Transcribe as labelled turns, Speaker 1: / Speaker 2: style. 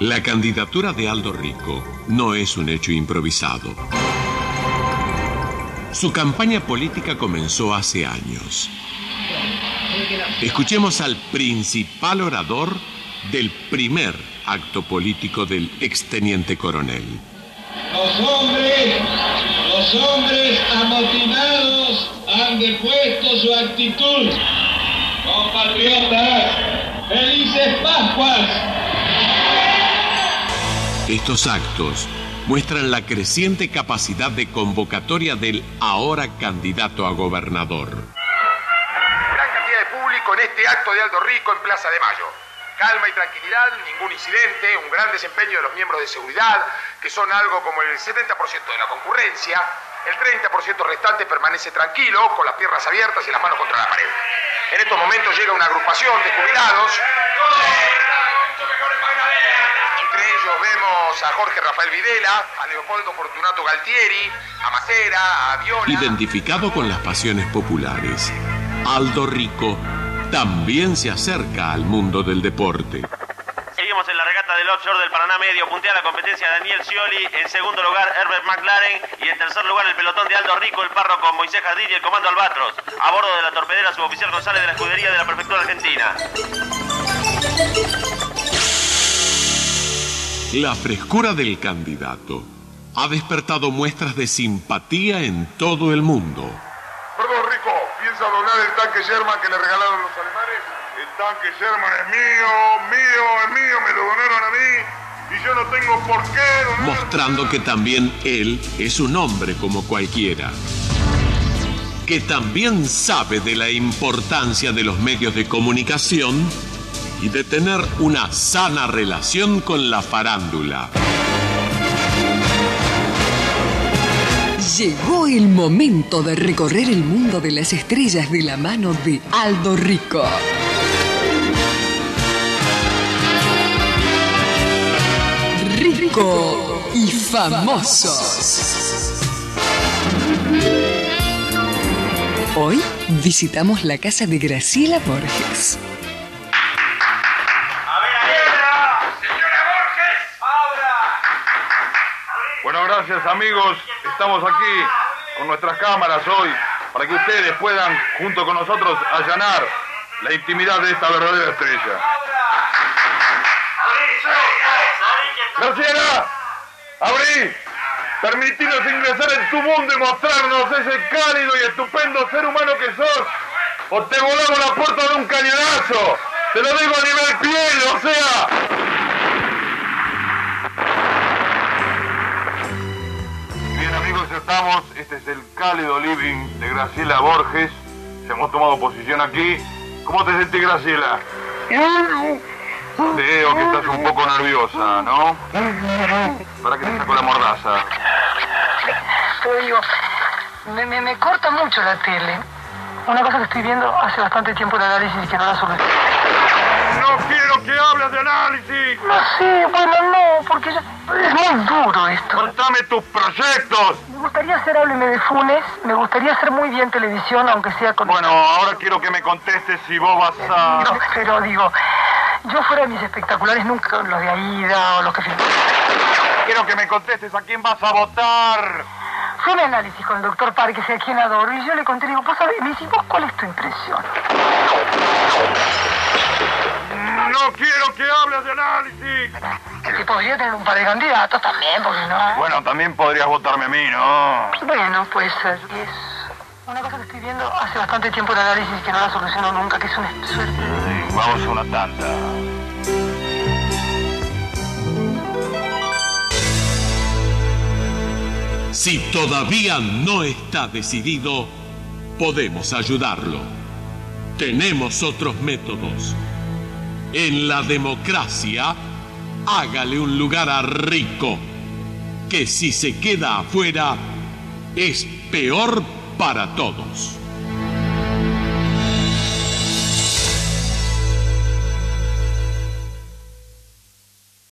Speaker 1: La candidatura de Aldo Rico no es un hecho improvisado. Su campaña política comenzó hace años. Escuchemos al principal orador del primer acto político del exteniente coronel.
Speaker 2: Los hombres, los hombres amotinados han depuesto su actitud. Compatriotas, felices Pascuas.
Speaker 1: Estos actos muestran la creciente capacidad de convocatoria del ahora candidato a gobernador.
Speaker 3: Gran cantidad de público en este acto de Aldo Rico en Plaza de Mayo. Calma y tranquilidad, ningún incidente, un gran desempeño de los miembros de seguridad, que son algo como el 70% de la concurrencia. El 30% restante permanece tranquilo, con las piernas abiertas y las manos contra la pared. En estos momentos llega una agrupación de jubilados. Entre ellos vemos a Jorge Rafael Videla, a Leopoldo Fortunato Galtieri, a Macera, a Viola.
Speaker 1: Identificado con las pasiones populares, Aldo Rico también se acerca al mundo del deporte.
Speaker 4: Seguimos en la regata del offshore del Paraná Medio. Puntea la competencia Daniel Scioli. En segundo lugar, Herbert McLaren. Y en tercer lugar, el pelotón de Aldo Rico, el párroco Moisés Jardín y el comando Albatros. A bordo de la torpedera suboficial González de la escudería de la Prefectura Argentina.
Speaker 1: La frescura del candidato ha despertado muestras de simpatía en todo el mundo.
Speaker 5: Perdón, Rico, ¿piensa donar el tanque Sherman que le regalaron los alemanes? El tanque Sherman es mío, mío, es mío, me lo donaron a mí y yo no tengo por qué donar-
Speaker 1: mostrando que también él es un hombre como cualquiera, que también sabe de la importancia de los medios de comunicación y de tener una sana relación con la farándula.
Speaker 6: Llegó el momento de recorrer el mundo de las estrellas de la mano de Aldo Rico. Rico y famosos. Hoy visitamos la casa de Graciela Borges.
Speaker 5: Gracias amigos. Estamos aquí con nuestras cámaras hoy para que ustedes puedan, junto con nosotros, allanar la intimidad de esta verdadera estrella. Graciela, abrí. Permitinos ingresar en tu mundo y mostrarnos ese cálido y estupendo ser humano que sos. O te volamos la puerta de un cañonazo. Te lo digo a nivel piel, Este es el cálido living de Graciela Borges. Se hemos tomado posición aquí. ¿Cómo te sentís, Graciela? Veo que estás un poco nerviosa, ¿no? Para que te saco la mordaza.
Speaker 7: Pero digo, me corta mucho la tele. Una cosa que estoy viendo hace bastante tiempo el análisis y que no la soluciono.
Speaker 5: No quiero que hables de análisis.
Speaker 7: No sé, bueno, no, porque ya- es muy duro esto.
Speaker 5: Contame tus proyectos.
Speaker 7: Me gustaría hacer Hábleme de Funes, me gustaría hacer muy bien televisión, aunque sea con...
Speaker 5: Bueno, ahora quiero que me contestes si vos vas a...
Speaker 7: No, pero digo, yo fuera de mis espectaculares nunca los de Aida o los que filmé.
Speaker 5: Quiero que me contestes a quién vas a votar.
Speaker 7: Fue un análisis con el doctor Parques, a quien adoro, y yo le conté, digo, vos sabés, me dice, ¿vos cuál es tu impresión?
Speaker 5: No quiero que hables de análisis.
Speaker 7: Que podría tener un par de candidatos también, porque no...
Speaker 5: Bueno, también podrías votarme a mí, ¿no?
Speaker 7: Bueno, pues eh, es una cosa que estoy viendo hace bastante tiempo el análisis que no la soluciono nunca, que es una suerte.
Speaker 5: Sí, vamos a una tanda.
Speaker 1: Si todavía no está decidido, podemos ayudarlo. Tenemos otros métodos. En la democracia, hágale un lugar a Rico, que si se queda afuera, es peor para todos.